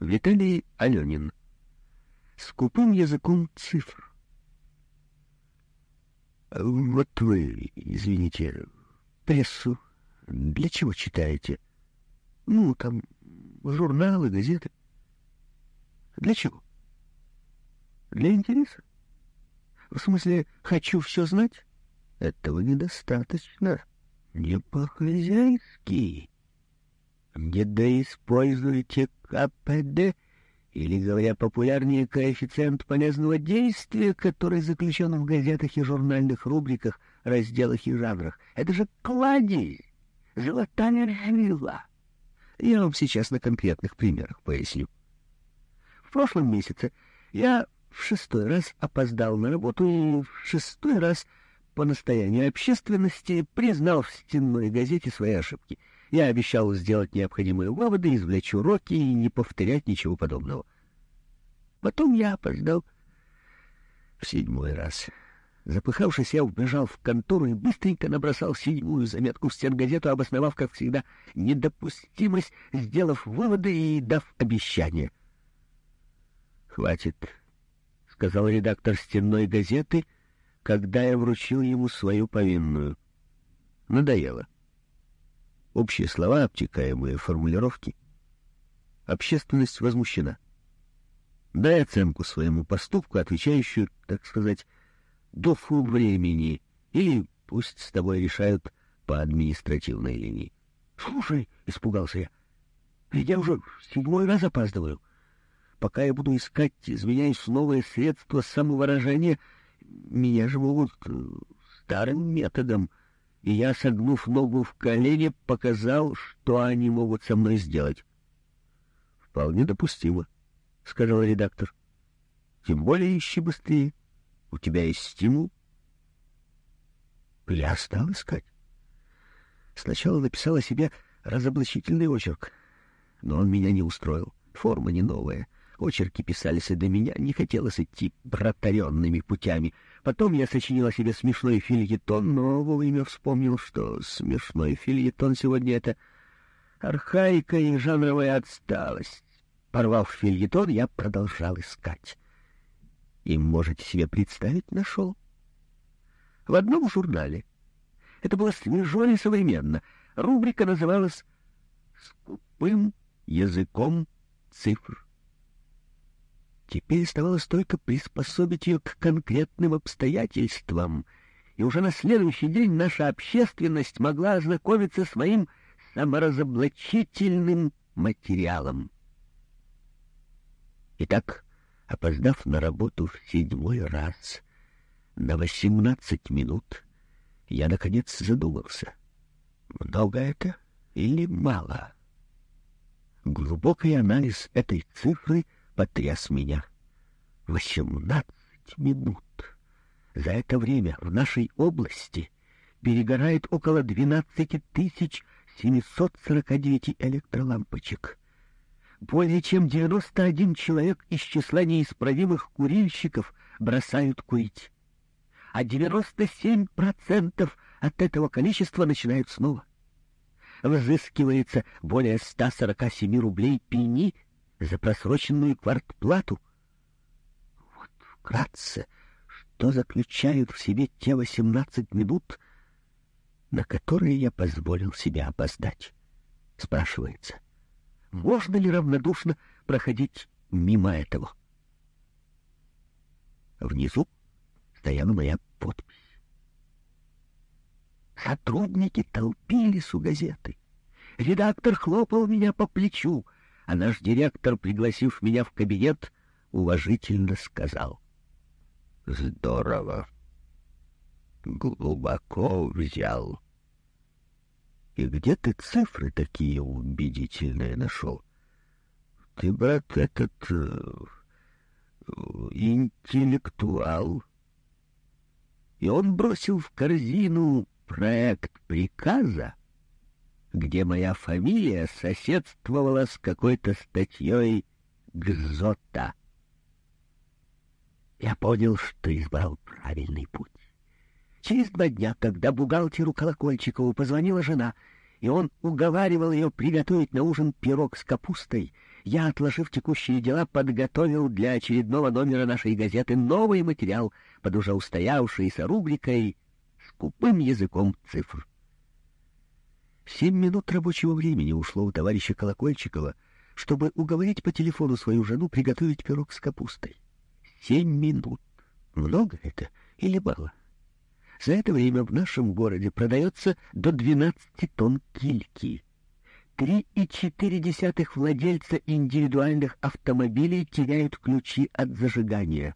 Виталий Аленин. Скупым языком цифр. Вот вы, извините, прессу для чего читаете? Ну, там, журналы, газеты. Для чего? Для интереса. В смысле, хочу все знать? Этого недостаточно. Не по-хозяйски. Недоиспользуйте КПД, или, говоря популярнее, коэффициент полезного действия, который заключен в газетах и журнальных рубриках, разделах и жанрах. Это же кладезь, золотая вилла. Я вам сейчас на конкретных примерах поясню. В прошлом месяце я в шестой раз опоздал на работу и в шестой раз по настоянию общественности признал в стенной газете свои ошибки. Я обещал сделать необходимые выводы, извлечь уроки и не повторять ничего подобного. Потом я опоздал в седьмой раз. Запыхавшись, я убежал в контору и быстренько набросал седьмую заметку в стенгазету, обосновав, как всегда, недопустимость, сделав выводы и дав обещание. «Хватит», — сказал редактор стенной газеты, когда я вручил ему свою повинную. Надоело. Общие слова, обтекаемые формулировки. Общественность возмущена. Дай оценку своему поступку, отвечающую, так сказать, дофу времени, или пусть с тобой решают по административной линии. — Слушай, — испугался я, — ведь я уже седьмой раз опаздываю. Пока я буду искать, извиняюсь, новые средства самовыражения, меня же могут старым методом. И я, согнув ногу в колени, показал, что они могут со мной сделать. — Вполне допустимо, — сказал редактор. — Тем более ищи быстрее. У тебя есть стимул? Я стал искать. Сначала написал о себе разоблачительный очерк, но он меня не устроил. Форма не новая. Очерки писались и до меня, не хотелось идти протаренными путями. Потом я сочинил о себе смешной фильетон, но вовремя вспомнил, что смешной фильетон сегодня — это архаика и жанровая отсталость. Порвав фильетон, я продолжал искать. И, можете себе представить, нашел. В одном журнале. Это было свежо и современно. Рубрика называлась «Скупым языком цифр». Теперь оставалось только приспособить ее к конкретным обстоятельствам, и уже на следующий день наша общественность могла ознакомиться с моим саморазоблачительным материалом. Итак, опоздав на работу в седьмой раз на восемнадцать минут, я, наконец, задумался, много это или мало? Глубокий анализ этой цифры потряс меня. Восемнадцать минут. За это время в нашей области перегорает около двенадцати тысяч семисот сорока девяти электролампочек более чем 91 человек из числа неисправимых курильщиков бросают курить, а 97% от этого количества начинают снова. Взыскивается более 147 рублей пени за просроченную квартплату. Вот вкратце, что заключают в себе те 18 минут, на которые я позволил себе опоздать, спрашивается. — можно ли равнодушно проходить мимо этого? Внизу стояла моя подпись. Сотрудники толпились у газеты. Редактор хлопал меня по плечу, а наш директор, пригласив меня в кабинет, уважительно сказал. — Здорово. Глубоко взял. И где ты цифры такие убедительные нашел? Ты, брат, этот э, интеллектуал. И он бросил в корзину проект приказа, где моя фамилия соседствовала с какой-то статьей Гзота. Я понял, что избрал правильный путь. Через два дня, когда бухгалтеру Колокольчикову позвонила жена, и он уговаривал ее приготовить на ужин пирог с капустой, я, отложив текущие дела, подготовил для очередного номера нашей газеты новый материал под уже устоявшейся рубрикой «Скупым языком цифр». Семь минут рабочего времени ушло у товарища Колокольчикова, чтобы уговорить по телефону свою жену приготовить пирог с капустой. Семь минут. Много это или мало? За это время в нашем городе продается до 12 тонн кильки. Три и четыре десятых владельца индивидуальных автомобилей теряют ключи от зажигания.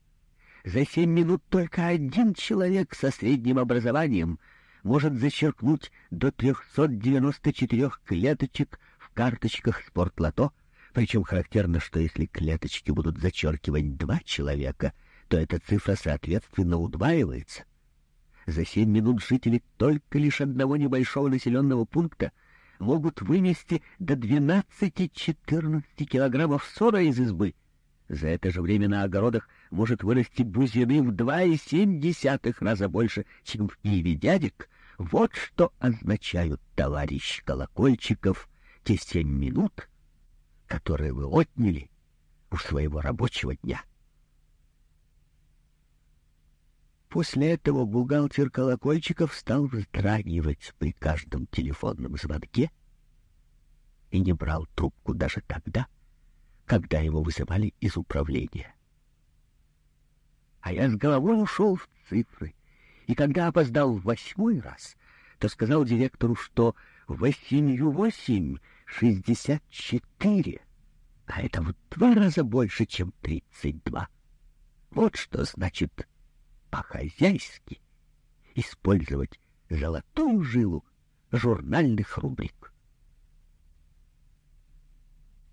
За семь минут только один человек со средним образованием может зачеркнуть до 394 клеточек в карточках спортлото, причем характерно, что если клеточки будут зачеркивать два человека, то эта цифра, соответственно, удваивается. За семь минут жители только лишь одного небольшого населенного пункта — могут вынести до 12-14 килограммов сора из избы. За это же время на огородах может вырасти бузины в 2,7 раза больше, чем в Киеве дядек. Вот что означают, товарищ Колокольчиков, те семь минут, которые вы отняли у своего рабочего дня. После этого бухгалтер Колокольчиков стал вздрагивать при каждом телефонном звонке и не брал трубку даже тогда, когда его вызывали из управления. А я с головой ушел в цифры, и когда опоздал в восьмой раз, то сказал директору, что восемью восемь шестьдесят четыре, а это в два раза больше, чем тридцать два. Вот что значит по-хозяйски использовать золотую жилу журнальных рубрик.